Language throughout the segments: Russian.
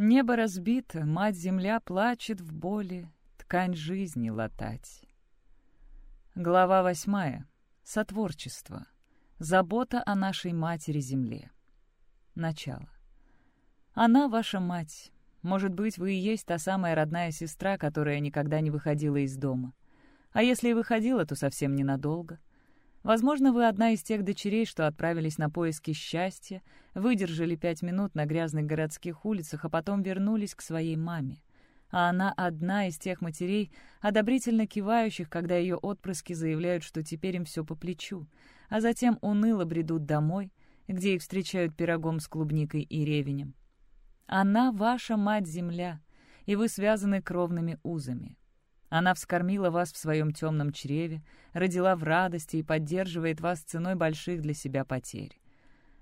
Небо разбито, мать-земля плачет в боли, ткань жизни латать. Глава восьмая. Сотворчество. Забота о нашей матери-земле. Начало. Она ваша мать. Может быть, вы и есть та самая родная сестра, которая никогда не выходила из дома. А если и выходила, то совсем ненадолго. Возможно, вы одна из тех дочерей, что отправились на поиски счастья, выдержали пять минут на грязных городских улицах, а потом вернулись к своей маме. А она одна из тех матерей, одобрительно кивающих, когда ее отпрыски заявляют, что теперь им все по плечу, а затем уныло бредут домой, где их встречают пирогом с клубникой и ревенем. Она ваша мать-земля, и вы связаны кровными узами. Она вскормила вас в своем темном чреве, родила в радости и поддерживает вас ценой больших для себя потерь.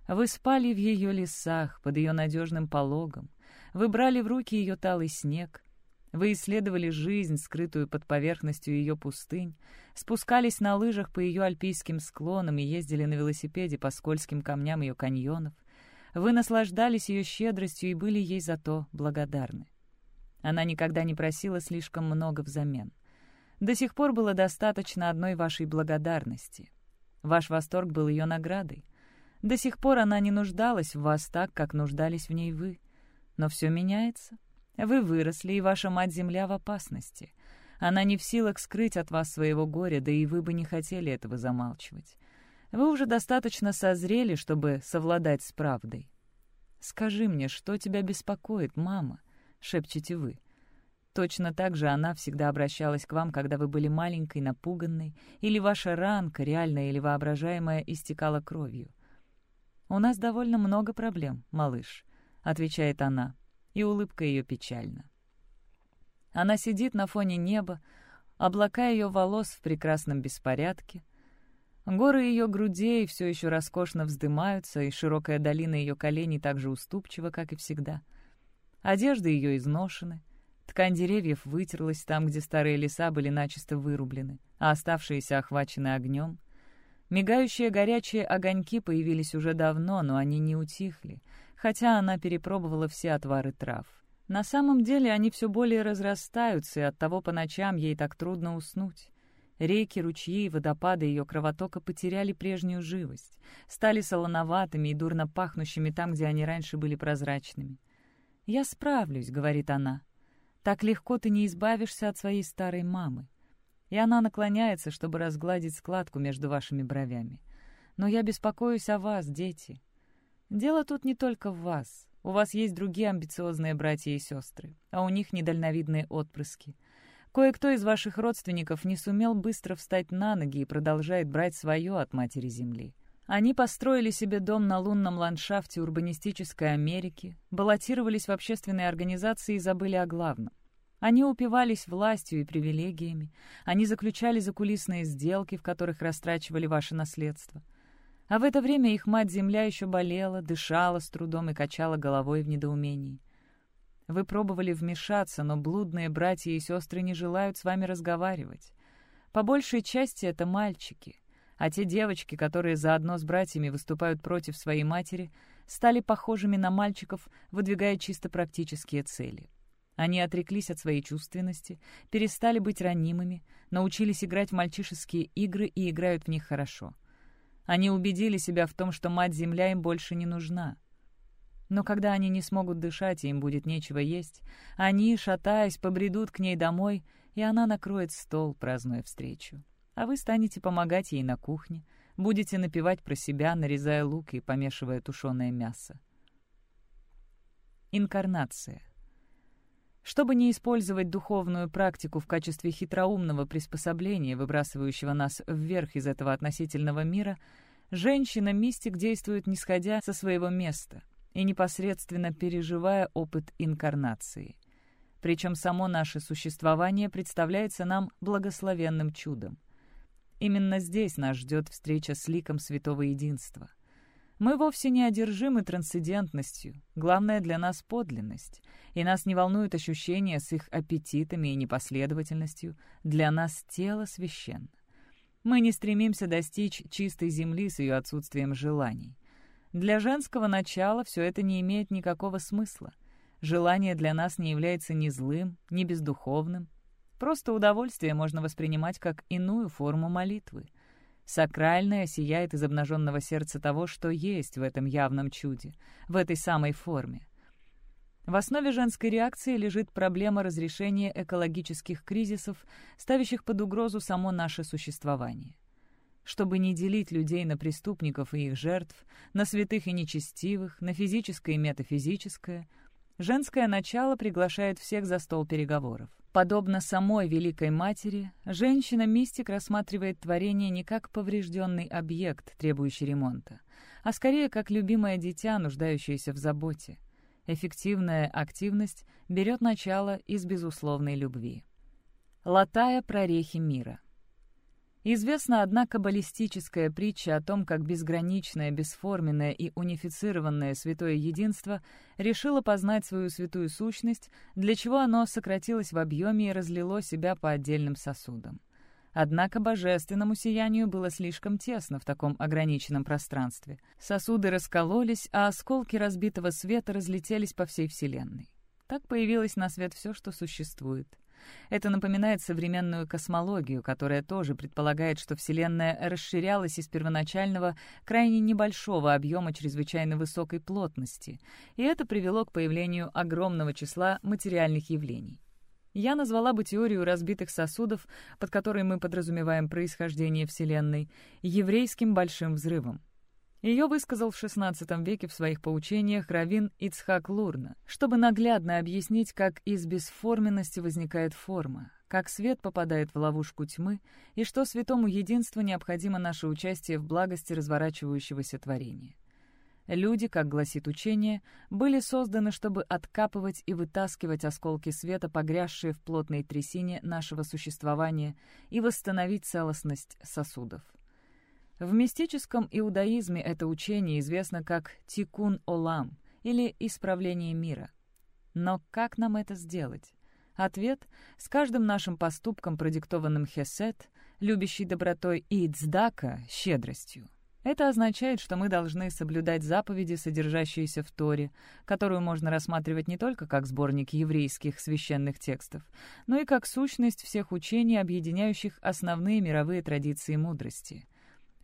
Вы спали в ее лесах, под ее надежным пологом, вы брали в руки ее талый снег, вы исследовали жизнь, скрытую под поверхностью ее пустынь, спускались на лыжах по ее альпийским склонам и ездили на велосипеде по скользким камням ее каньонов. Вы наслаждались ее щедростью и были ей за то благодарны. Она никогда не просила слишком много взамен. До сих пор было достаточно одной вашей благодарности. Ваш восторг был ее наградой. До сих пор она не нуждалась в вас так, как нуждались в ней вы. Но все меняется. Вы выросли, и ваша мать-земля в опасности. Она не в силах скрыть от вас своего горя, да и вы бы не хотели этого замалчивать. Вы уже достаточно созрели, чтобы совладать с правдой. «Скажи мне, что тебя беспокоит, мама?» — шепчете вы. Точно так же она всегда обращалась к вам, когда вы были маленькой, напуганной, или ваша ранка, реальная или воображаемая, истекала кровью. «У нас довольно много проблем, малыш», — отвечает она, и улыбка ее печальна. Она сидит на фоне неба, облака ее волос в прекрасном беспорядке, горы ее грудей все еще роскошно вздымаются, и широкая долина ее коленей так же уступчива, как и всегда — Одежды ее изношены. Ткань деревьев вытерлась там, где старые леса были начисто вырублены, а оставшиеся охвачены огнем. Мигающие горячие огоньки появились уже давно, но они не утихли, хотя она перепробовала все отвары трав. На самом деле они все более разрастаются, и оттого по ночам ей так трудно уснуть. Реки, ручьи и водопады ее кровотока потеряли прежнюю живость, стали солоноватыми и дурно пахнущими там, где они раньше были прозрачными. «Я справлюсь», — говорит она. «Так легко ты не избавишься от своей старой мамы». И она наклоняется, чтобы разгладить складку между вашими бровями. «Но я беспокоюсь о вас, дети. Дело тут не только в вас. У вас есть другие амбициозные братья и сестры, а у них недальновидные отпрыски. Кое-кто из ваших родственников не сумел быстро встать на ноги и продолжает брать свое от Матери Земли. Они построили себе дом на лунном ландшафте урбанистической Америки, баллотировались в общественные организации и забыли о главном. Они упивались властью и привилегиями, они заключали закулисные сделки, в которых растрачивали ваше наследство. А в это время их мать-земля еще болела, дышала с трудом и качала головой в недоумении. Вы пробовали вмешаться, но блудные братья и сестры не желают с вами разговаривать. По большей части это мальчики — а те девочки, которые заодно с братьями выступают против своей матери, стали похожими на мальчиков, выдвигая чисто практические цели. Они отреклись от своей чувственности, перестали быть ранимыми, научились играть в мальчишеские игры и играют в них хорошо. Они убедили себя в том, что мать-земля им больше не нужна. Но когда они не смогут дышать и им будет нечего есть, они, шатаясь, побредут к ней домой, и она накроет стол, празднуя встречу а вы станете помогать ей на кухне, будете напевать про себя, нарезая лук и помешивая тушеное мясо. Инкарнация. Чтобы не использовать духовную практику в качестве хитроумного приспособления, выбрасывающего нас вверх из этого относительного мира, женщина-мистик действует не сходя со своего места и непосредственно переживая опыт инкарнации. Причем само наше существование представляется нам благословенным чудом. Именно здесь нас ждет встреча с ликом Святого Единства. Мы вовсе не одержимы трансцендентностью, главное для нас подлинность, и нас не волнует ощущение с их аппетитами и непоследовательностью, для нас тело священно. Мы не стремимся достичь чистой земли с ее отсутствием желаний. Для женского начала все это не имеет никакого смысла. Желание для нас не является ни злым, ни бездуховным. Просто удовольствие можно воспринимать как иную форму молитвы. Сакральное сияет из обнаженного сердца того, что есть в этом явном чуде, в этой самой форме. В основе женской реакции лежит проблема разрешения экологических кризисов, ставящих под угрозу само наше существование. Чтобы не делить людей на преступников и их жертв, на святых и нечестивых, на физическое и метафизическое, женское начало приглашает всех за стол переговоров. Подобно самой Великой Матери, женщина-мистик рассматривает творение не как поврежденный объект, требующий ремонта, а скорее как любимое дитя, нуждающееся в заботе. Эффективная активность берет начало из безусловной любви. Латая прорехи мира. Известна одна каббалистическая притча о том, как безграничное, бесформенное и унифицированное святое единство решило познать свою святую сущность, для чего оно сократилось в объеме и разлило себя по отдельным сосудам. Однако божественному сиянию было слишком тесно в таком ограниченном пространстве. Сосуды раскололись, а осколки разбитого света разлетелись по всей Вселенной. Так появилось на свет все, что существует. Это напоминает современную космологию, которая тоже предполагает, что Вселенная расширялась из первоначального крайне небольшого объема чрезвычайно высокой плотности, и это привело к появлению огромного числа материальных явлений. Я назвала бы теорию разбитых сосудов, под которой мы подразумеваем происхождение Вселенной, еврейским большим взрывом. Ее высказал в XVI веке в своих поучениях Равин Ицхак Лурна, чтобы наглядно объяснить, как из бесформенности возникает форма, как свет попадает в ловушку тьмы и что святому единству необходимо наше участие в благости разворачивающегося творения. Люди, как гласит учение, были созданы, чтобы откапывать и вытаскивать осколки света, погрязшие в плотной трясине нашего существования, и восстановить целостность сосудов. В мистическом иудаизме это учение известно как «тикун-олам» или «исправление мира». Но как нам это сделать? Ответ — с каждым нашим поступком, продиктованным хесед, любящей добротой, и цдака, щедростью. Это означает, что мы должны соблюдать заповеди, содержащиеся в Торе, которую можно рассматривать не только как сборник еврейских священных текстов, но и как сущность всех учений, объединяющих основные мировые традиции мудрости.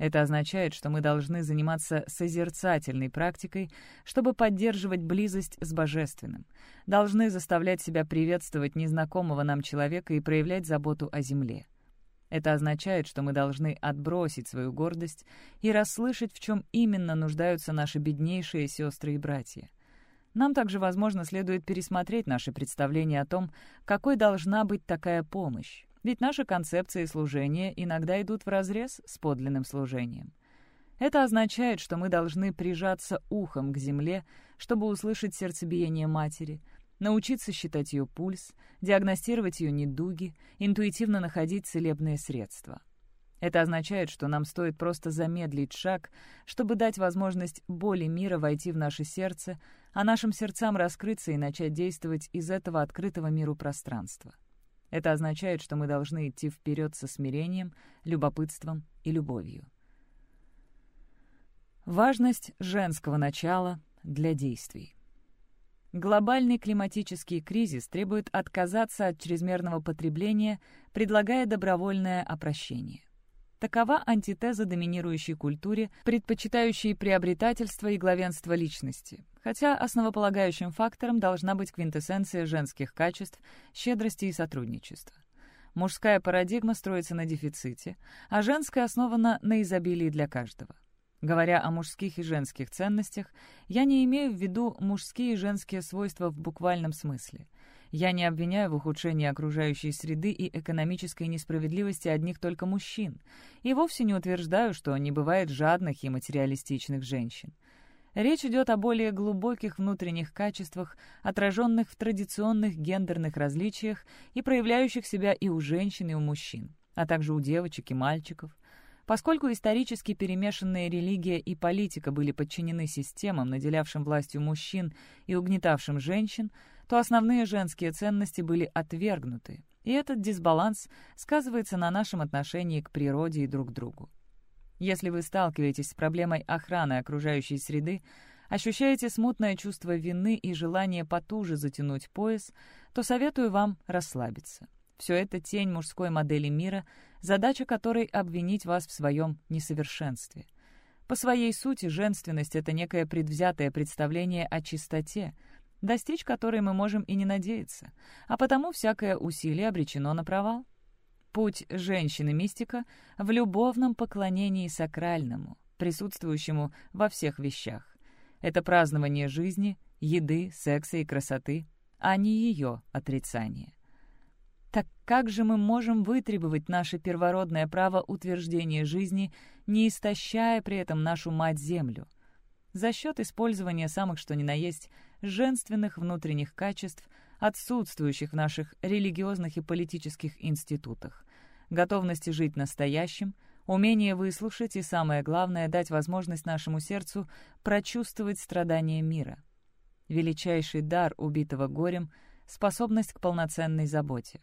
Это означает, что мы должны заниматься созерцательной практикой, чтобы поддерживать близость с Божественным, должны заставлять себя приветствовать незнакомого нам человека и проявлять заботу о земле. Это означает, что мы должны отбросить свою гордость и расслышать, в чем именно нуждаются наши беднейшие сестры и братья. Нам также, возможно, следует пересмотреть наши представления о том, какой должна быть такая помощь, ведь наши концепции служения иногда идут вразрез с подлинным служением. Это означает, что мы должны прижаться ухом к земле, чтобы услышать сердцебиение матери — научиться считать ее пульс, диагностировать ее недуги, интуитивно находить целебные средства. Это означает, что нам стоит просто замедлить шаг, чтобы дать возможность боли мира войти в наше сердце, а нашим сердцам раскрыться и начать действовать из этого открытого миру пространства. Это означает, что мы должны идти вперед со смирением, любопытством и любовью. Важность женского начала для действий. Глобальный климатический кризис требует отказаться от чрезмерного потребления, предлагая добровольное опрощение. Такова антитеза доминирующей культуре, предпочитающей приобретательство и главенство личности, хотя основополагающим фактором должна быть квинтэссенция женских качеств, щедрости и сотрудничества. Мужская парадигма строится на дефиците, а женская основана на изобилии для каждого. Говоря о мужских и женских ценностях, я не имею в виду мужские и женские свойства в буквальном смысле. Я не обвиняю в ухудшении окружающей среды и экономической несправедливости одних только мужчин, и вовсе не утверждаю, что не бывает жадных и материалистичных женщин. Речь идет о более глубоких внутренних качествах, отраженных в традиционных гендерных различиях и проявляющих себя и у женщин, и у мужчин, а также у девочек и мальчиков. Поскольку исторически перемешанные религия и политика были подчинены системам, наделявшим властью мужчин и угнетавшим женщин, то основные женские ценности были отвергнуты, и этот дисбаланс сказывается на нашем отношении к природе и друг другу. Если вы сталкиваетесь с проблемой охраны окружающей среды, ощущаете смутное чувство вины и желание потуже затянуть пояс, то советую вам расслабиться. Все это тень мужской модели мира, задача которой — обвинить вас в своем несовершенстве. По своей сути, женственность — это некое предвзятое представление о чистоте, достичь которой мы можем и не надеяться, а потому всякое усилие обречено на провал. Путь женщины-мистика в любовном поклонении сакральному, присутствующему во всех вещах. Это празднование жизни, еды, секса и красоты, а не ее отрицание. Так как же мы можем вытребовать наше первородное право утверждения жизни, не истощая при этом нашу мать-землю? За счет использования самых что ни на есть женственных внутренних качеств – отсутствующих в наших религиозных и политических институтах, готовности жить настоящим, умение выслушать и, самое главное, дать возможность нашему сердцу прочувствовать страдания мира. Величайший дар убитого горем — способность к полноценной заботе.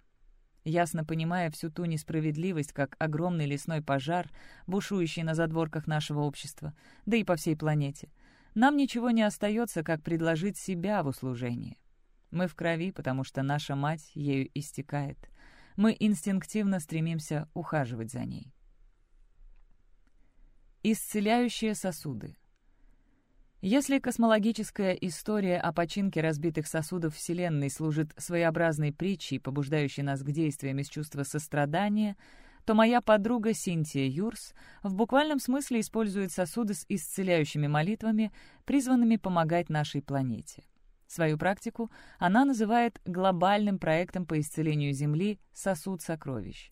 Ясно понимая всю ту несправедливость, как огромный лесной пожар, бушующий на задворках нашего общества, да и по всей планете, нам ничего не остается, как предложить себя в услужение. Мы в крови, потому что наша мать ею истекает. Мы инстинктивно стремимся ухаживать за ней. Исцеляющие сосуды. Если космологическая история о починке разбитых сосудов Вселенной служит своеобразной притчей, побуждающей нас к действиям из чувства сострадания, то моя подруга Синтия Юрс в буквальном смысле использует сосуды с исцеляющими молитвами, призванными помогать нашей планете. Свою практику она называет глобальным проектом по исцелению Земли «Сосуд сокровищ».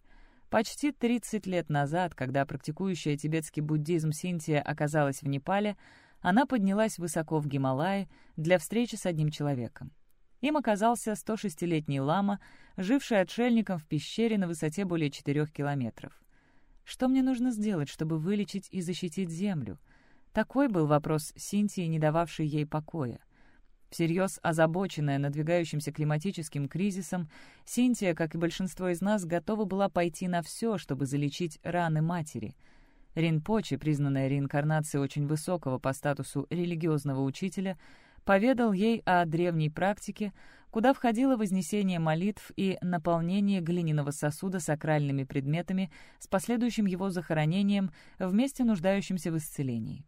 Почти 30 лет назад, когда практикующая тибетский буддизм Синтия оказалась в Непале, она поднялась высоко в Гималаи для встречи с одним человеком. Им оказался 106-летний лама, живший отшельником в пещере на высоте более 4 километров. «Что мне нужно сделать, чтобы вылечить и защитить Землю?» Такой был вопрос Синтии, не дававший ей покоя. Всерьез озабоченная надвигающимся климатическим кризисом, Синтия, как и большинство из нас, готова была пойти на все, чтобы залечить раны матери. Ринпоче, признанная реинкарнацией очень высокого по статусу религиозного учителя, поведал ей о древней практике, куда входило вознесение молитв и наполнение глиняного сосуда сакральными предметами с последующим его захоронением вместе нуждающимся в исцелении.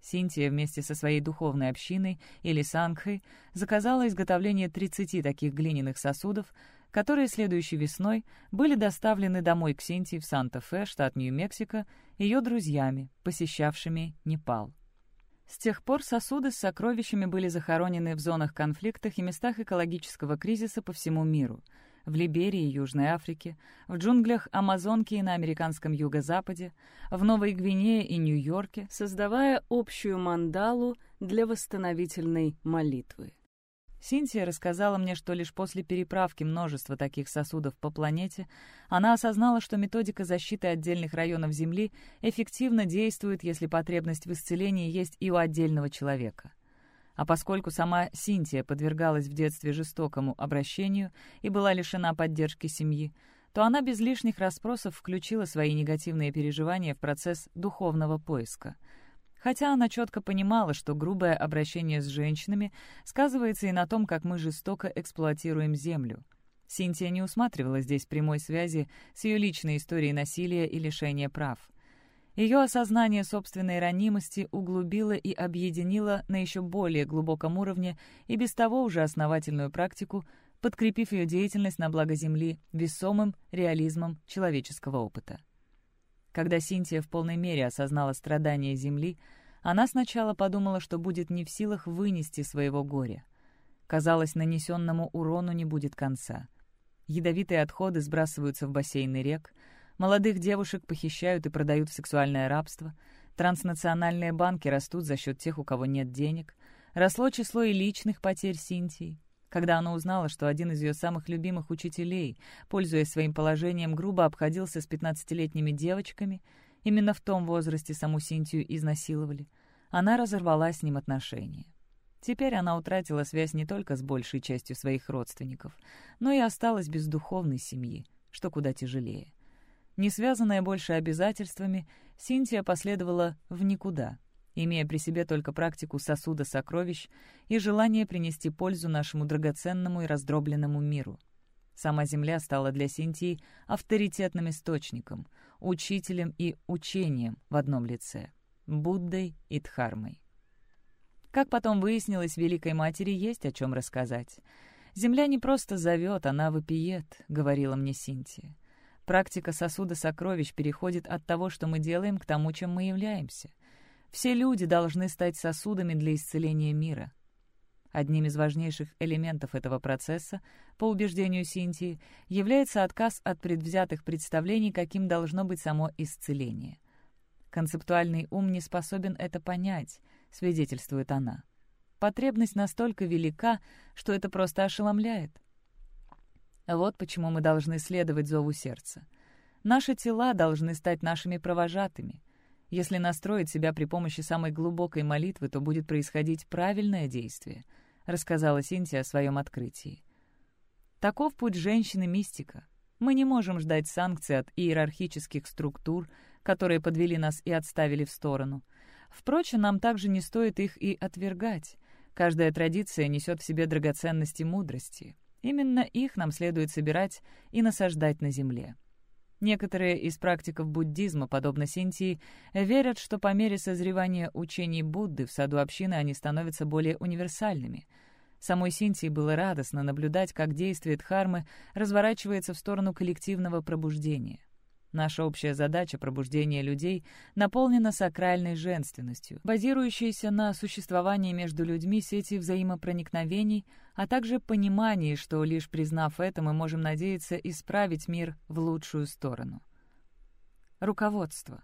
Синтия вместе со своей духовной общиной, или сангхой, заказала изготовление 30 таких глиняных сосудов, которые следующей весной были доставлены домой к Синтии в Санта-Фе, штат Нью-Мексико, ее друзьями, посещавшими Непал. С тех пор сосуды с сокровищами были захоронены в зонах конфликтах и местах экологического кризиса по всему миру — в Либерии и Южной Африке, в джунглях Амазонки и на американском юго-западе, в Новой Гвинее и Нью-Йорке, создавая общую мандалу для восстановительной молитвы. Синтия рассказала мне, что лишь после переправки множества таких сосудов по планете она осознала, что методика защиты отдельных районов Земли эффективно действует, если потребность в исцелении есть и у отдельного человека. А поскольку сама Синтия подвергалась в детстве жестокому обращению и была лишена поддержки семьи, то она без лишних расспросов включила свои негативные переживания в процесс духовного поиска. Хотя она четко понимала, что грубое обращение с женщинами сказывается и на том, как мы жестоко эксплуатируем землю. Синтия не усматривала здесь прямой связи с ее личной историей насилия и лишения прав — ее осознание собственной ранимости углубило и объединило на еще более глубоком уровне и без того уже основательную практику, подкрепив ее деятельность на благо Земли весомым реализмом человеческого опыта. Когда Синтия в полной мере осознала страдания Земли, она сначала подумала, что будет не в силах вынести своего горя. Казалось, нанесенному урону не будет конца. Ядовитые отходы сбрасываются в бассейны рек — Молодых девушек похищают и продают в сексуальное рабство. Транснациональные банки растут за счет тех, у кого нет денег. Росло число и личных потерь Синтии. Когда она узнала, что один из ее самых любимых учителей, пользуясь своим положением, грубо обходился с 15-летними девочками, именно в том возрасте саму Синтию изнасиловали, она разорвала с ним отношения. Теперь она утратила связь не только с большей частью своих родственников, но и осталась без духовной семьи, что куда тяжелее. Не связанная больше обязательствами, Синтия последовала в никуда имея при себе только практику сосуда сокровищ и желание принести пользу нашему драгоценному и раздробленному миру. Сама Земля стала для Синтии авторитетным источником, учителем и учением в одном лице — Буддой и Дхармой. Как потом выяснилось, Великой Матери есть о чем рассказать. «Земля не просто зовет, она вопиет», — говорила мне Синтия. Практика сосуда сокровищ переходит от того, что мы делаем, к тому, чем мы являемся. Все люди должны стать сосудами для исцеления мира. Одним из важнейших элементов этого процесса, по убеждению Синтии, является отказ от предвзятых представлений, каким должно быть само исцеление. Концептуальный ум не способен это понять, свидетельствует она. Потребность настолько велика, что это просто ошеломляет. Вот почему мы должны следовать зову сердца. Наши тела должны стать нашими провожатыми. Если настроить себя при помощи самой глубокой молитвы, то будет происходить правильное действие, рассказала Синтия о своем открытии. Таков путь женщины-мистика. Мы не можем ждать санкций от иерархических структур, которые подвели нас и отставили в сторону. Впрочем, нам также не стоит их и отвергать. Каждая традиция несет в себе драгоценности мудрости. Именно их нам следует собирать и насаждать на земле. Некоторые из практиков буддизма, подобно Синтии, верят, что по мере созревания учений Будды в саду общины они становятся более универсальными. Самой Синтии было радостно наблюдать, как действие Дхармы разворачивается в сторону коллективного пробуждения. Наша общая задача пробуждения людей наполнена сакральной женственностью, базирующейся на существовании между людьми сети взаимопроникновений, а также понимании, что лишь признав это, мы можем надеяться исправить мир в лучшую сторону. Руководство.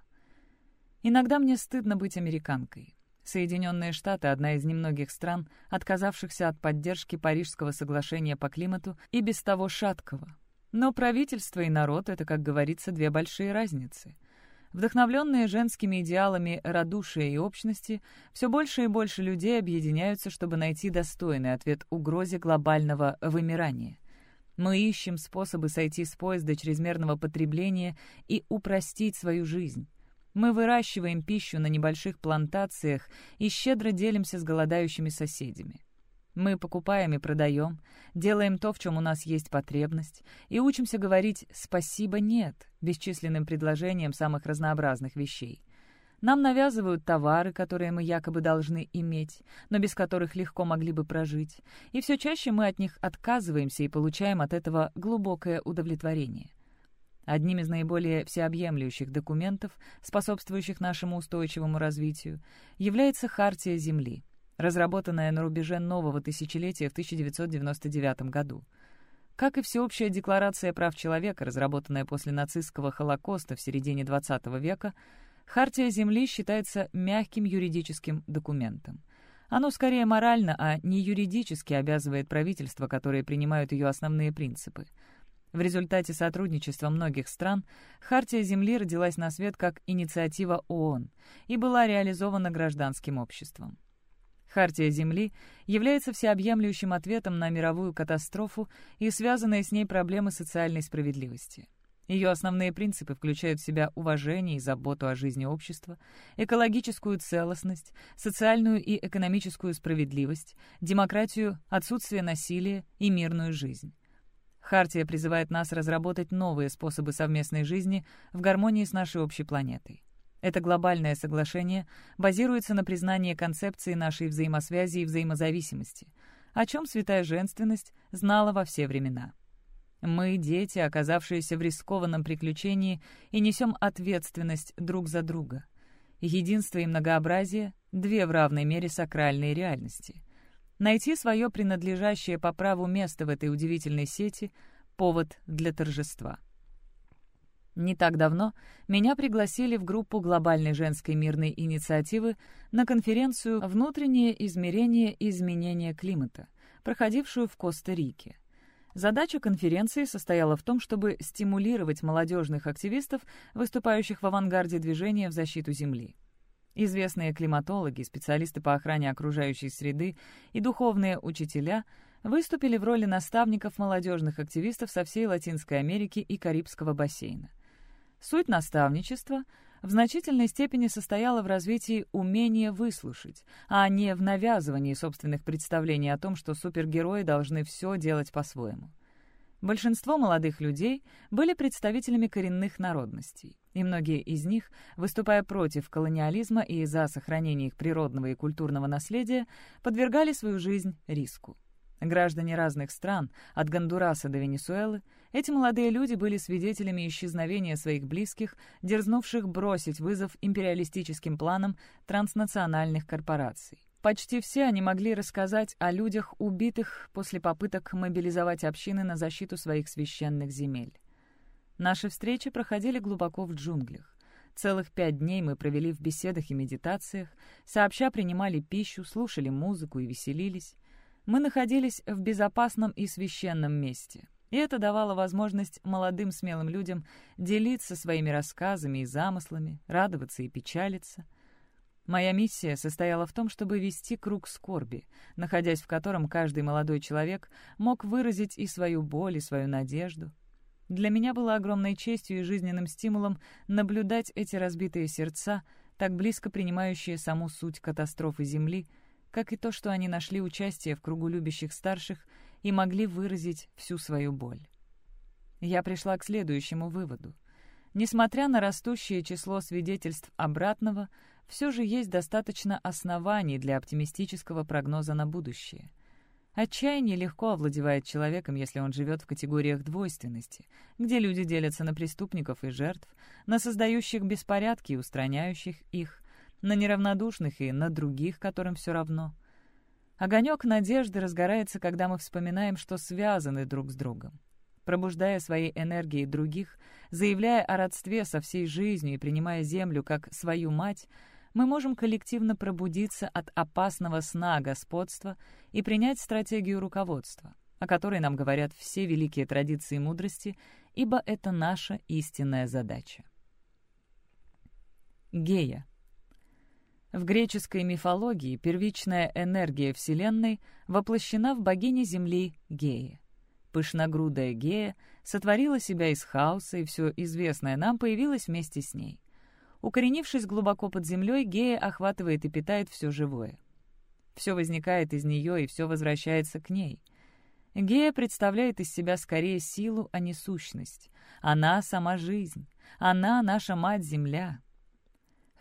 Иногда мне стыдно быть американкой. Соединенные Штаты — одна из немногих стран, отказавшихся от поддержки Парижского соглашения по климату и без того шаткого, но правительство и народ — это, как говорится, две большие разницы. Вдохновленные женскими идеалами радушия и общности, все больше и больше людей объединяются, чтобы найти достойный ответ угрозе глобального вымирания. Мы ищем способы сойти с поезда чрезмерного потребления и упростить свою жизнь. Мы выращиваем пищу на небольших плантациях и щедро делимся с голодающими соседями. Мы покупаем и продаем, делаем то, в чем у нас есть потребность, и учимся говорить «спасибо, нет» бесчисленным предложением самых разнообразных вещей. Нам навязывают товары, которые мы якобы должны иметь, но без которых легко могли бы прожить, и все чаще мы от них отказываемся и получаем от этого глубокое удовлетворение. Одним из наиболее всеобъемлющих документов, способствующих нашему устойчивому развитию, является Хартия Земли — разработанная на рубеже нового тысячелетия в 1999 году. Как и Всеобщая декларация прав человека, разработанная после нацистского Холокоста в середине XX века, Хартия Земли считается мягким юридическим документом. Оно скорее морально, а не юридически обязывает правительства, которые принимают ее основные принципы. В результате сотрудничества многих стран Хартия Земли родилась на свет как инициатива ООН и была реализована гражданским обществом. Хартия Земли является всеобъемлющим ответом на мировую катастрофу и связанные с ней проблемы социальной справедливости. Ее основные принципы включают в себя уважение и заботу о жизни общества, экологическую целостность, социальную и экономическую справедливость, демократию, отсутствие насилия и мирную жизнь. Хартия призывает нас разработать новые способы совместной жизни в гармонии с нашей общей планетой. Это глобальное соглашение базируется на признании концепции нашей взаимосвязи и взаимозависимости, о чем святая женственность знала во все времена. Мы — дети, оказавшиеся в рискованном приключении, и несем ответственность друг за друга. Единство и многообразие — две в равной мере сакральные реальности. Найти свое принадлежащее по праву место в этой удивительной сети — повод для торжества. Не так давно меня пригласили в группу глобальной женской мирной инициативы на конференцию «Внутреннее измерение изменения климата», проходившую в Коста-Рике. Задача конференции состояла в том, чтобы стимулировать молодежных активистов, выступающих в авангарде движения в защиту Земли. Известные климатологи, специалисты по охране окружающей среды и духовные учителя выступили в роли наставников молодежных активистов со всей Латинской Америки и Карибского бассейна — Суть наставничества — в значительной степени состояла в развитии умения выслушать, а не в навязывании собственных представлений о том, что супергерои должны все делать по-своему. Большинство молодых людей были представителями коренных народностей, и многие из них, выступая против колониализма и за сохранение их природного и культурного наследия, подвергали свою жизнь риску. Граждане разных стран, от Гондураса до Венесуэлы, эти молодые люди были свидетелями исчезновения своих близких, дерзнувших бросить вызов империалистическим планам транснациональных корпораций. Почти все они могли рассказать о людях, убитых после попыток мобилизовать общины на защиту своих священных земель. Наши встречи проходили глубоко в джунглях. Целых пять дней мы провели в беседах и медитациях, сообща принимали пищу, слушали музыку и веселились. Мы находились в безопасном и священном месте, и это давало возможность молодым смелым людям делиться своими рассказами и замыслами, радоваться и печалиться — Моя миссия состояла в том, чтобы вести круг скорби, находясь в котором каждый молодой человек мог выразить и свою боль, и свою надежду. Для меня было огромной честью и жизненным стимулом наблюдать эти разбитые сердца, так близко принимающие саму суть катастрофы Земли, как и то, что они нашли участие в кругу любящих старших и могли выразить всю свою боль. Я пришла к следующему выводу. Несмотря на растущее число свидетельств обратного, все же есть достаточно оснований для оптимистического прогноза на будущее. Отчаяние легко овладевает человеком, если он живет в категориях двойственности, где люди делятся на преступников и жертв, на создающих беспорядки и устраняющих их, на неравнодушных и на других, которым все равно. Огонек надежды разгорается, когда мы вспоминаем, что связаны друг с другом. Пробуждая своей энергией других, заявляя о родстве со всей жизнью и принимая Землю как свою мать — мы можем коллективно пробудиться от опасного сна господства и принять стратегию руководства, о которой нам говорят все великие традиции мудрости, ибо это наша истинная задача. Гея. В греческой мифологии первичная энергия Вселенной воплощена в богине Земли Гее. Пышногрудая Гея сотворила себя из хаоса, и все известное нам появилось вместе с ней. Укоренившись глубоко под землей, Гея охватывает и питает все живое. Все возникает из нее, и все возвращается к ней. Гея представляет из себя скорее силу, а не сущность. Она — сама жизнь. Она — наша мать-Земля.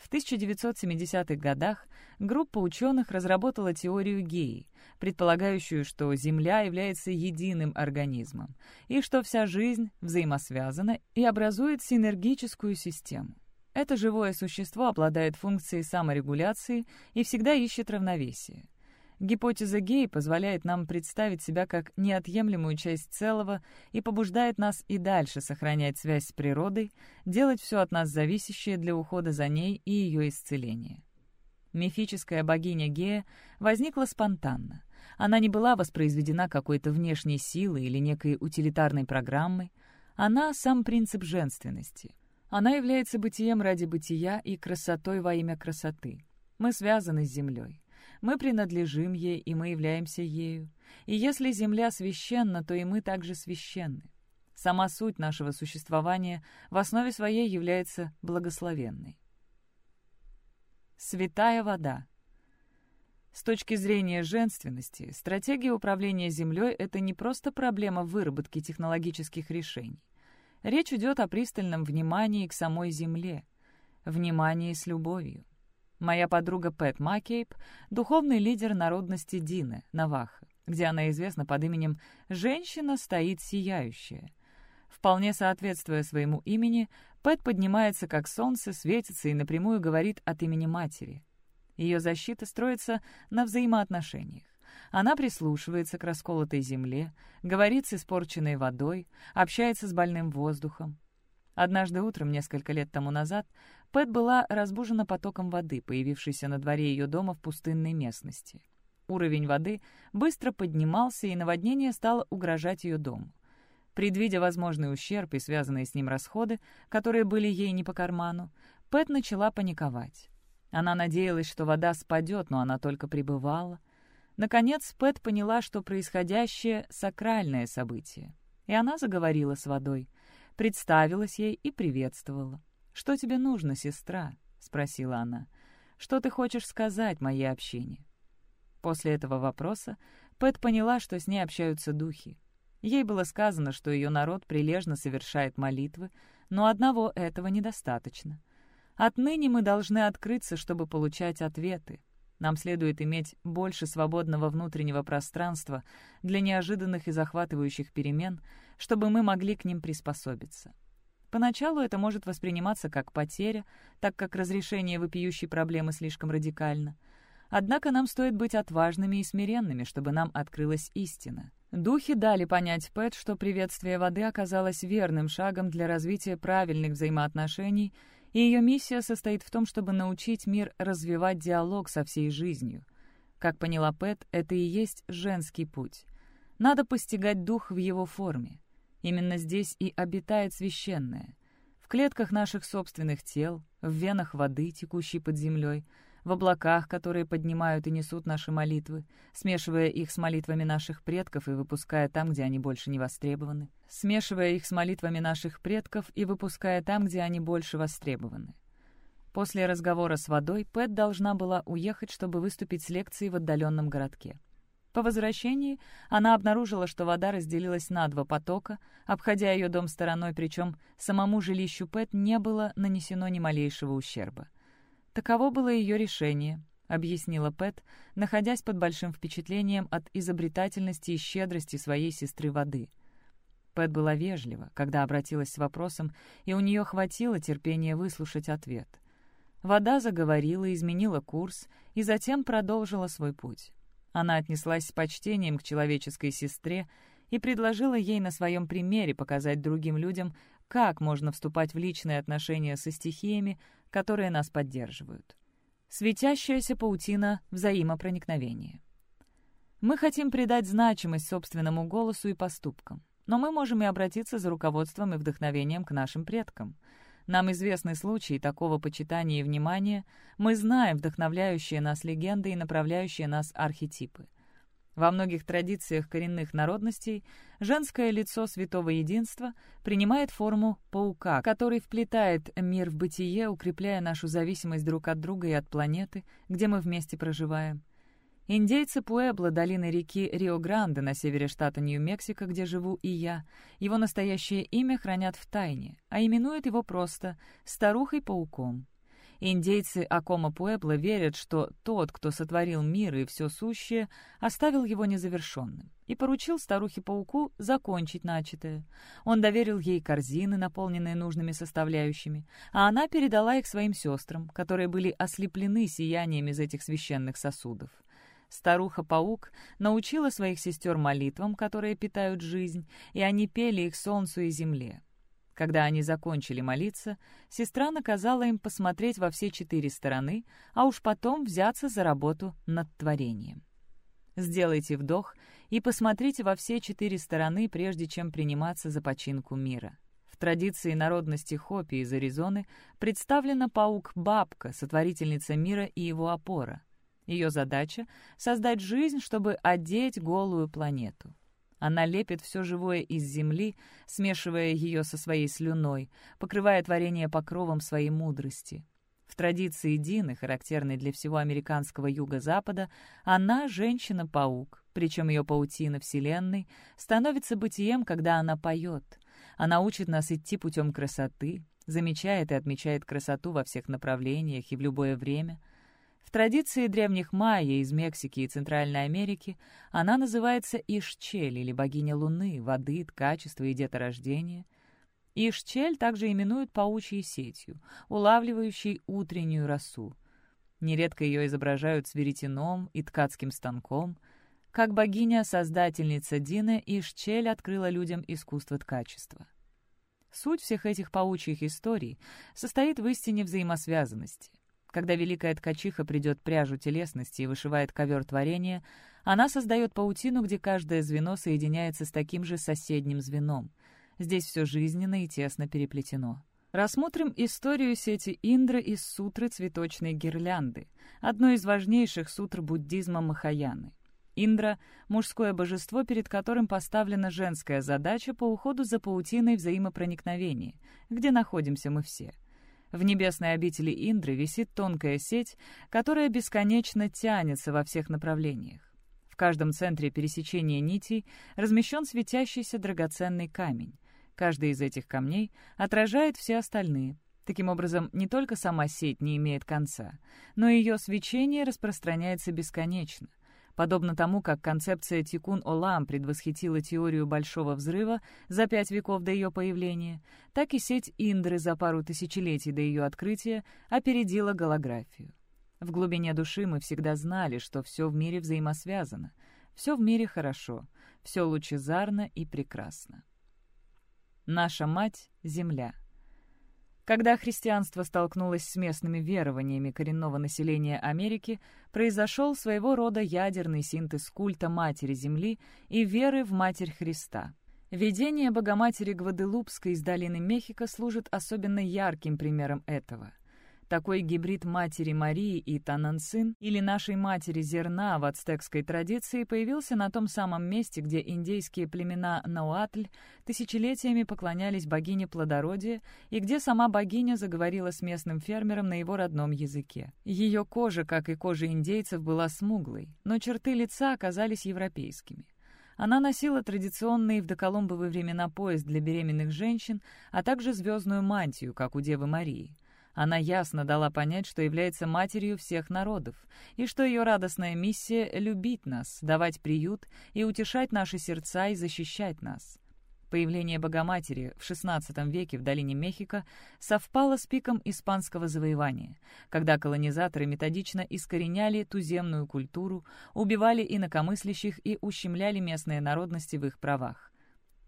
В 1970-х годах группа ученых разработала теорию геи, предполагающую, что Земля является единым организмом, и что вся жизнь взаимосвязана и образует синергическую систему. Это живое существо обладает функцией саморегуляции и всегда ищет равновесие. Гипотеза Гей позволяет нам представить себя как неотъемлемую часть целого и побуждает нас и дальше сохранять связь с природой, делать все от нас зависящее для ухода за ней и ее исцеления. Мифическая богиня Гея возникла спонтанно. Она не была воспроизведена какой-то внешней силой или некой утилитарной программой. Она — сам принцип женственности — она является бытием ради бытия и красотой во имя красоты. Мы связаны с землей. Мы принадлежим ей, и мы являемся ею. И если земля священна, то и мы также священны. Сама суть нашего существования в основе своей является благословенной. Святая вода. С точки зрения женственности, стратегия управления Землей — это не просто проблема выработки технологических решений. Речь идет о пристальном внимании к самой Земле, внимании с любовью. Моя подруга Пэт Маккейб — духовный лидер народности Дины, Наваха, где она известна под именем «Женщина стоит сияющая». Вполне соответствуя своему имени, Пэт поднимается как солнце, светится и напрямую говорит от имени матери. Ее защита строится на взаимоотношениях. Она прислушивается к расколотой земле, говорит с испорченной водой, общается с больным воздухом. Однажды утром, несколько лет тому назад, Пэт была разбужена потоком воды, появившейся на дворе ее дома в пустынной местности. Уровень воды быстро поднимался, и наводнение стало угрожать ее дому. Предвидя возможный ущерб и связанные с ним расходы, которые были ей не по карману, Пэт начала паниковать. Она надеялась, что вода спадет, но она только пребывала — Наконец Пэт поняла, что происходящее — сакральное событие. И она заговорила с водой, представилась ей и приветствовала. «Что тебе нужно, сестра?» — спросила она. «Что ты хочешь сказать моей общине?» После этого вопроса Пэт поняла, что с ней общаются духи. Ей было сказано, что ее народ прилежно совершает молитвы, но одного этого недостаточно. Отныне мы должны открыться, чтобы получать ответы. Нам следует иметь больше свободного внутреннего пространства для неожиданных и захватывающих перемен, чтобы мы могли к ним приспособиться. Поначалу это может восприниматься как потеря, так как разрешение вопиющей проблемы слишком радикально — Однако нам стоит быть отважными и смиренными, чтобы нам открылась истина. Духи дали понять Пэт, что приветствие воды оказалось верным шагом для развития правильных взаимоотношений, и ее миссия состоит в том, чтобы научить мир развивать диалог со всей жизнью. Как поняла Пэт, это и есть женский путь. Надо постигать дух в его форме. Именно здесь и обитает священное. В клетках наших собственных тел, в венах воды, текущей под землей — в облаках, которые поднимают и несут наши молитвы, смешивая их с молитвами наших предков и выпуская там, где они больше не востребованы, смешивая их с молитвами наших предков и выпуская там, где они больше востребованы. После разговора с водой Пэт должна была уехать, чтобы выступить с лекцией в отдаленном городке. По возвращении она обнаружила, что вода разделилась на два потока, обходя ее дом стороной, причем самому жилищу Пэт не было нанесено ни малейшего ущерба. Таково было ее решение, объяснила Пэт, находясь под большим впечатлением от изобретательности и щедрости своей сестры воды. Пэт была вежлива, когда обратилась с вопросом, и у нее хватило терпения выслушать ответ. Вода заговорила, изменила курс и затем продолжила свой путь. Она отнеслась с почтением к человеческой сестре и предложила ей на своем примере показать другим людям, как можно вступать в личные отношения со стихиями, которые нас поддерживают. Светящаяся паутина взаимопроникновения. Мы хотим придать значимость собственному голосу и поступкам, но мы можем и обратиться за руководством и вдохновением к нашим предкам. Нам известны случаи такого почитания и внимания, мы знаем вдохновляющие нас легенды и направляющие нас архетипы. Во многих традициях коренных народностей женское лицо святого единства принимает форму паука, который вплетает мир в бытие, укрепляя нашу зависимость друг от друга и от планеты, где мы вместе проживаем. Индейцы Пуэбло долины реки Рио-Гранде на севере штата Нью-Мексико, где живу и я, его настоящее имя хранят в тайне, а именуют его просто «старухой-пауком». Индейцы Акома Пуэбло верят, что тот, кто сотворил мир и все сущее, оставил его незавершенным и поручил старухе-пауку закончить начатое. Он доверил ей корзины, наполненные нужными составляющими, а она передала их своим сестрам, которые были ослеплены сиянием из этих священных сосудов. Старуха-паук научила своих сестер молитвам, которые питают жизнь, и они пели их солнцу и земле. Когда они закончили молиться, сестра наказала им посмотреть во все четыре стороны, а уж потом взяться за работу над творением. Сделайте вдох и посмотрите во все четыре стороны, прежде чем приниматься за починку мира. В традиции народности Хопи из Аризоны представлена паук-бабка, сотворительница мира и его опора. Ее задача — создать жизнь, чтобы одеть голую планету. Она лепит все живое из земли, смешивая ее со своей слюной, покрывая творение покровом своей мудрости. В традиции Дины, характерной для всего американского юго-запада, она — женщина-паук, причем ее паутина Вселенной становится бытием, когда она поет. Она учит нас идти путем красоты, замечает и отмечает красоту во всех направлениях и в любое время — в традиции древних майя из Мексики и Центральной Америки она называется Ишчель, или богиня луны, воды, качества и деторождения. Ишчель также именуют паучьей сетью, улавливающей утреннюю росу. Нередко ее изображают с веретеном и ткацким станком. Как богиня-создательница Дины, Ишчель открыла людям искусство ткачества. Суть всех этих паучьих историй состоит в истине взаимосвязанности. Когда великая ткачиха придет пряжу телесности и вышивает ковер творения, она создает паутину, где каждое звено соединяется с таким же соседним звеном. Здесь все жизненно и тесно переплетено. Рассмотрим историю сети Индра из сутры цветочной гирлянды, одной из важнейших сутр буддизма Махаяны. Индра — мужское божество, перед которым поставлена женская задача по уходу за паутиной взаимопроникновения, где находимся мы все — В небесной обители Индры висит тонкая сеть, которая бесконечно тянется во всех направлениях. В каждом центре пересечения нитей размещен светящийся драгоценный камень. Каждый из этих камней отражает все остальные. Таким образом, не только сама сеть не имеет конца, но ее свечение распространяется бесконечно. Подобно тому, как концепция Тикун-Олам предвосхитила теорию Большого Взрыва за пять веков до ее появления, так и сеть Индры за пару тысячелетий до ее открытия опередила голографию. В глубине души мы всегда знали, что все в мире взаимосвязано, все в мире хорошо, все лучезарно и прекрасно. Наша мать — Земля — когда христианство столкнулось с местными верованиями коренного населения Америки, произошел своего рода ядерный синтез культа Матери Земли и веры в Матерь Христа. Видение Богоматери Гваделупской из долины Мехико служит особенно ярким примером этого — такой гибрид матери Марии и Тананцин или нашей матери зерна в ацтекской традиции появился на том самом месте, где индейские племена Науатль тысячелетиями поклонялись богине плодородия и где сама богиня заговорила с местным фермером на его родном языке. Ее кожа, как и кожа индейцев, была смуглой, но черты лица оказались европейскими. Она носила традиционный в доколумбовые времена пояс для беременных женщин, а также звездную мантию, как у Девы Марии. Она ясно дала понять, что является матерью всех народов, и что ее радостная миссия — любить нас, давать приют и утешать наши сердца и защищать нас. Появление Богоматери в XVI веке в долине Мехико совпало с пиком испанского завоевания, когда колонизаторы методично искореняли туземную культуру, убивали инакомыслящих и ущемляли местные народности в их правах.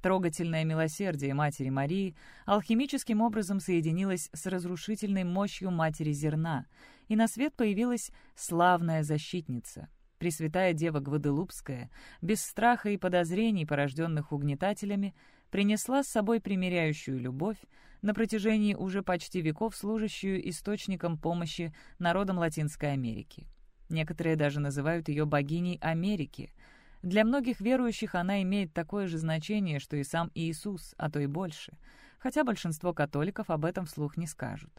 Трогательное милосердие Матери Марии алхимическим образом соединилось с разрушительной мощью Матери Зерна, и на свет появилась славная защитница, Пресвятая Дева Гваделупская, без страха и подозрений, порожденных угнетателями, принесла с собой примиряющую любовь, на протяжении уже почти веков служащую источником помощи народам Латинской Америки. Некоторые даже называют ее богиней Америки — для многих верующих она имеет такое же значение, что и сам Иисус, а то и больше, хотя большинство католиков об этом вслух не скажут.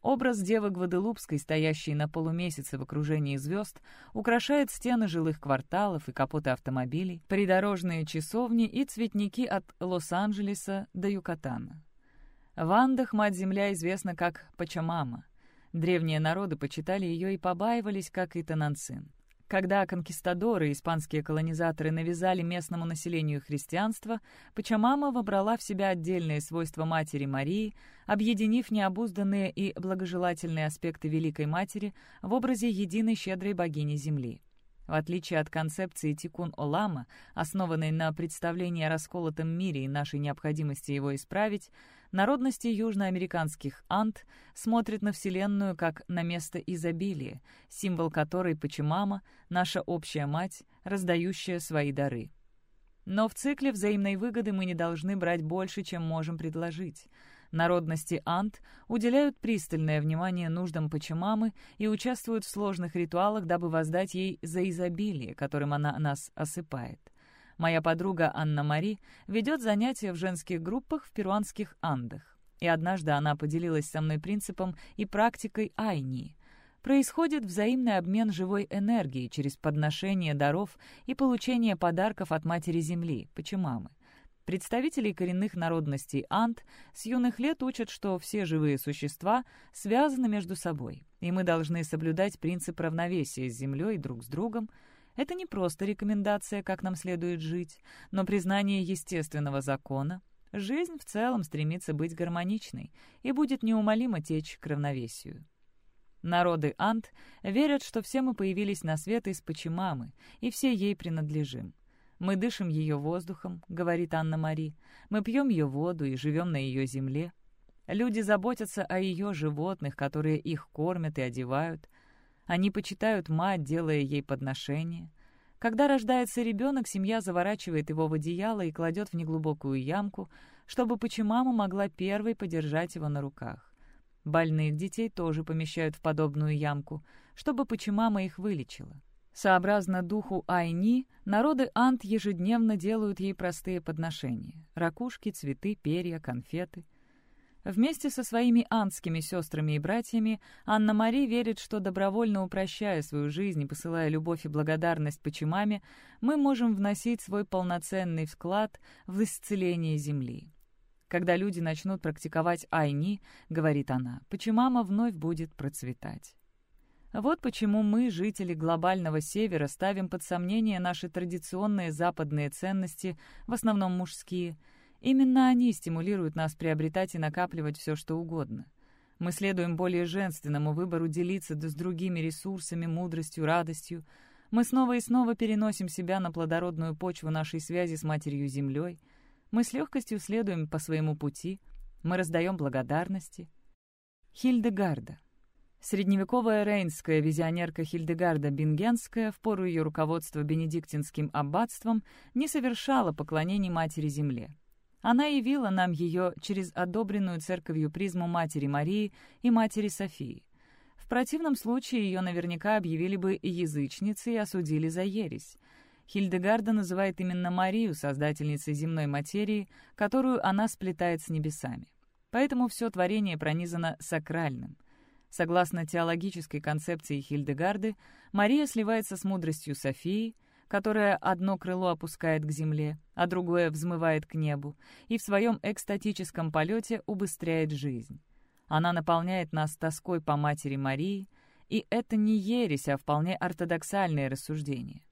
Образ Девы Гваделупской, стоящей на полумесяце в окружении звезд, украшает стены жилых кварталов и капоты автомобилей, придорожные часовни и цветники от Лос-Анджелеса до Юкатана. В Андах Мать-Земля известна как Пачамама. Древние народы почитали ее и побаивались, как и Тананцин. Когда конкистадоры испанские колонизаторы навязали местному населению христианство, Пачамама вобрала в себя отдельные свойства Матери Марии, объединив необузданные и благожелательные аспекты Великой Матери в образе единой щедрой богини Земли. В отличие от концепции Тикун-Олама, основанной на представлении о расколотом мире и нашей необходимости его исправить, народности южноамериканских ант смотрят на Вселенную как на место изобилия, символ которой Пачимама, наша общая мать, раздающая свои дары. Но в цикле взаимной выгоды мы не должны брать больше, чем можем предложить — Народности Ант уделяют пристальное внимание нуждам Пачамамы и участвуют в сложных ритуалах, дабы воздать ей за изобилие, которым она нас осыпает. Моя подруга Анна-Мари ведет занятия в женских группах в перуанских Андах. И однажды она поделилась со мной принципом и практикой Айни. Происходит взаимный обмен живой энергией через подношение даров и получение подарков от Матери Земли, Пачамамы. Представителей коренных народностей Ант с юных лет учат, что все живые существа связаны между собой, и мы должны соблюдать принцип равновесия с Землей друг с другом. Это не просто рекомендация, как нам следует жить, но признание естественного закона. Жизнь в целом стремится быть гармоничной и будет неумолимо течь к равновесию. Народы Ант верят, что все мы появились на свет из Пачимамы, и все ей принадлежим. Мы дышим ее воздухом, говорит Анна-Мари. Мы пьем ее воду и живем на ее земле. Люди заботятся о ее животных, которые их кормят и одевают. Они почитают мать, делая ей подношения. Когда рождается ребенок, семья заворачивает его в одеяло и кладет в неглубокую ямку, чтобы Пачимама могла первой подержать его на руках. Больных детей тоже помещают в подобную ямку, чтобы Пачимама их вылечила. Сообразно духу Айни, народы Ант ежедневно делают ей простые подношения — ракушки, цветы, перья, конфеты. Вместе со своими андскими сестрами и братьями Анна-Мари верит, что добровольно упрощая свою жизнь и посылая любовь и благодарность Пачимаме, мы можем вносить свой полноценный вклад в исцеление Земли. Когда люди начнут практиковать айни, говорит она, Пачимама вновь будет процветать. Вот почему мы, жители глобального севера, ставим под сомнение наши традиционные западные ценности, в основном мужские – Именно они стимулируют нас приобретать и накапливать все, что угодно. Мы следуем более женственному выбору делиться с другими ресурсами, мудростью, радостью. Мы снова и снова переносим себя на плодородную почву нашей связи с Матерью-Землей. Мы с легкостью следуем по своему пути. Мы раздаем благодарности. Хильдегарда. Средневековая рейнская визионерка Хильдегарда Бингенская в пору ее руководства бенедиктинским аббатством не совершала поклонений Матери-Земле. Она явила нам ее через одобренную церковью призму Матери Марии и Матери Софии. В противном случае ее наверняка объявили бы язычницей и осудили за ересь. Хильдегарда называет именно Марию создательницей земной материи, которую она сплетает с небесами. Поэтому все творение пронизано сакральным. Согласно теологической концепции Хильдегарды, Мария сливается с мудростью Софии — которая одно крыло опускает к земле, а другое взмывает к небу, и в своем экстатическом полете убыстряет жизнь. Она наполняет нас тоской по Матери Марии, и это не ересь, а вполне ортодоксальное рассуждение.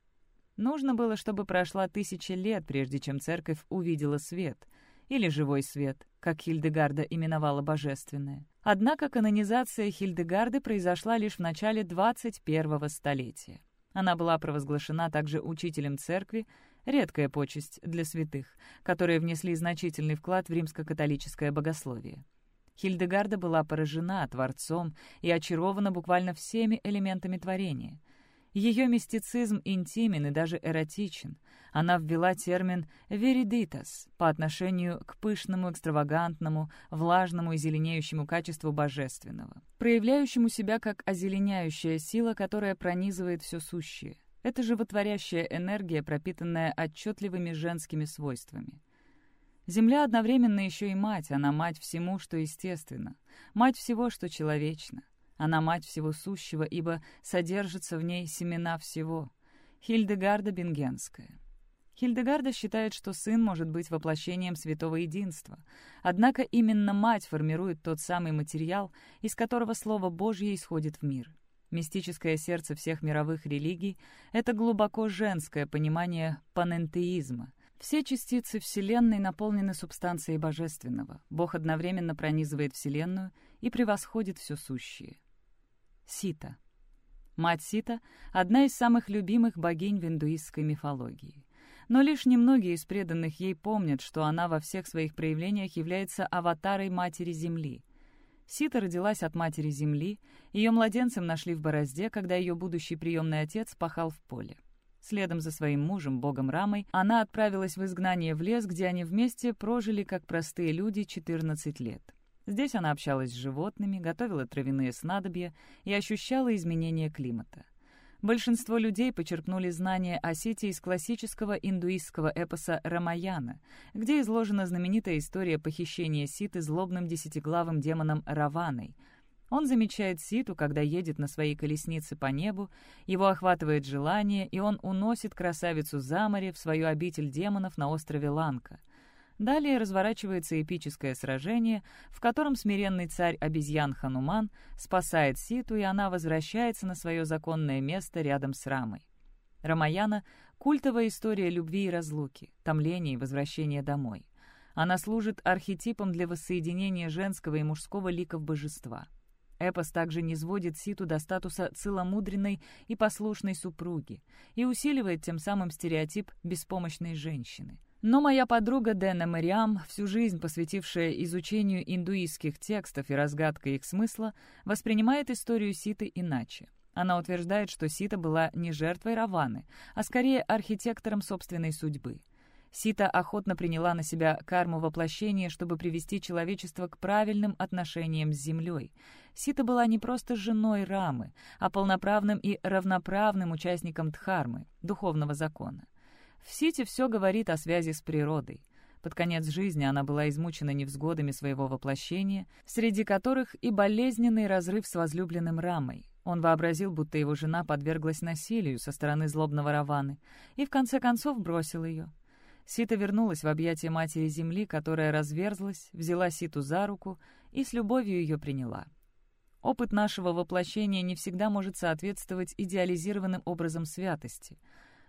Нужно было, чтобы прошла тысяча лет, прежде чем церковь увидела свет, или живой свет, как Хильдегарда именовала божественное. Однако канонизация Хильдегарды произошла лишь в начале 21-го столетия. Она была провозглашена также учителем церкви, редкая почесть для святых, которые внесли значительный вклад в римско-католическое богословие. Хильдегарда была поражена Творцом и очарована буквально всеми элементами творения — ее мистицизм интимен и даже эротичен. Она ввела термин «веридитас» по отношению к пышному, экстравагантному, влажному и зеленеющему качеству божественного, проявляющему себя как озеленяющая сила, которая пронизывает все сущее. Это животворящая энергия, пропитанная отчетливыми женскими свойствами. Земля одновременно еще и мать, она мать всему, что естественно, мать всего, что человечно. Она мать всего сущего, ибо содержится в ней семена всего. Хильдегарда Бенгенская. Хильдегарда считает, что сын может быть воплощением святого единства. Однако именно мать формирует тот самый материал, из которого Слово Божье исходит в мир. Мистическое сердце всех мировых религий — это глубоко женское понимание панентеизма. Все частицы Вселенной наполнены субстанцией божественного. Бог одновременно пронизывает Вселенную и превосходит все сущее. Сита. Мать Сита — одна из самых любимых богинь в индуистской мифологии. Но лишь немногие из преданных ей помнят, что она во всех своих проявлениях является аватарой Матери Земли. Сита родилась от Матери Земли, ее младенцем нашли в борозде, когда ее будущий приемный отец пахал в поле. Следом за своим мужем, богом Рамой, она отправилась в изгнание в лес, где они вместе прожили, как простые люди, 14 лет. Здесь она общалась с животными, готовила травяные снадобья и ощущала изменения климата. Большинство людей почерпнули знания о Сите из классического индуистского эпоса «Рамаяна», где изложена знаменитая история похищения Ситы злобным десятиглавым демоном Раваной. Он замечает Ситу, когда едет на своей колеснице по небу, его охватывает желание, и он уносит красавицу за море в свою обитель демонов на острове Ланка — Далее разворачивается эпическое сражение, в котором смиренный царь обезьян Хануман спасает Ситу, и она возвращается на свое законное место рядом с Рамой. Рамаяна — культовая история любви и разлуки, томления и возвращения домой. Она служит архетипом для воссоединения женского и мужского ликов божества. Эпос также не сводит Ситу до статуса целомудренной и послушной супруги и усиливает тем самым стереотип беспомощной женщины — но моя подруга Дэна Мариам, всю жизнь посвятившая изучению индуистских текстов и разгадке их смысла, воспринимает историю Ситы иначе. Она утверждает, что Сита была не жертвой Раваны, а скорее архитектором собственной судьбы. Сита охотно приняла на себя карму воплощения, чтобы привести человечество к правильным отношениям с Землей. Сита была не просто женой Рамы, а полноправным и равноправным участником Дхармы, духовного закона. В Сити все говорит о связи с природой. Под конец жизни она была измучена невзгодами своего воплощения, среди которых и болезненный разрыв с возлюбленным Рамой. Он вообразил, будто его жена подверглась насилию со стороны злобного Раваны, и в конце концов бросил ее. Сита вернулась в объятия матери земли, которая разверзлась, взяла Ситу за руку и с любовью ее приняла. Опыт нашего воплощения не всегда может соответствовать идеализированным образом святости.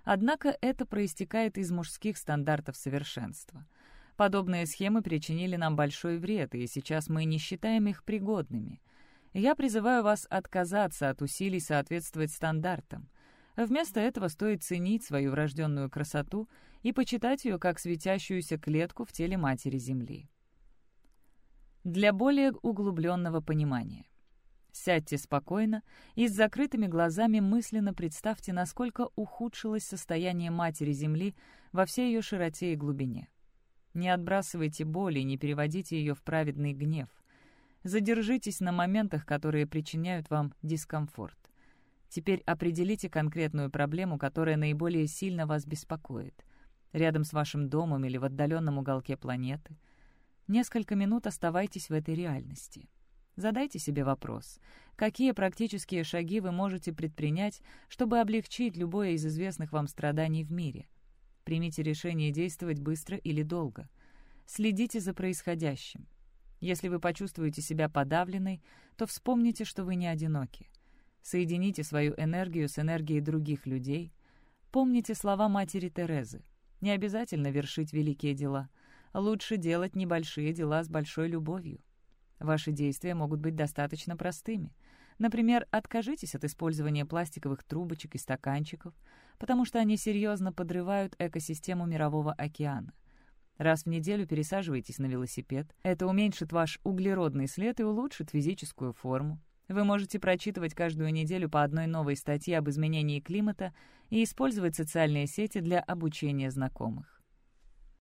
Однако это проистекает из мужских стандартов совершенства. Подобные схемы причинили нам большой вред, и сейчас мы не считаем их пригодными. Я призываю вас отказаться от усилий соответствовать стандартам. Вместо этого стоит ценить свою врожденную красоту и почитать ее как светящуюся клетку в теле Матери Земли. Для более углубленного понимания. Сядьте спокойно и с закрытыми глазами мысленно представьте, насколько ухудшилось состояние Матери Земли во всей ее широте и глубине. Не отбрасывайте боли и не переводите ее в праведный гнев. Задержитесь на моментах, которые причиняют вам дискомфорт. Теперь определите конкретную проблему, которая наиболее сильно вас беспокоит. Рядом с вашим домом или в отдаленном уголке планеты. Несколько минут оставайтесь в этой реальности. Задайте себе вопрос, какие практические шаги вы можете предпринять, чтобы облегчить любое из известных вам страданий в мире. Примите решение действовать быстро или долго. Следите за происходящим. Если вы почувствуете себя подавленной, то вспомните, что вы не одиноки. Соедините свою энергию с энергией других людей. Помните слова матери Терезы. Не обязательно вершить великие дела. Лучше делать небольшие дела с большой любовью. Ваши действия могут быть достаточно простыми. Например, откажитесь от использования пластиковых трубочек и стаканчиков, потому что они серьезно подрывают экосистему Мирового океана. Раз в неделю пересаживайтесь на велосипед. Это уменьшит ваш углеродный след и улучшит физическую форму. Вы можете прочитывать каждую неделю по одной новой статье об изменении климата и использовать социальные сети для обучения знакомых.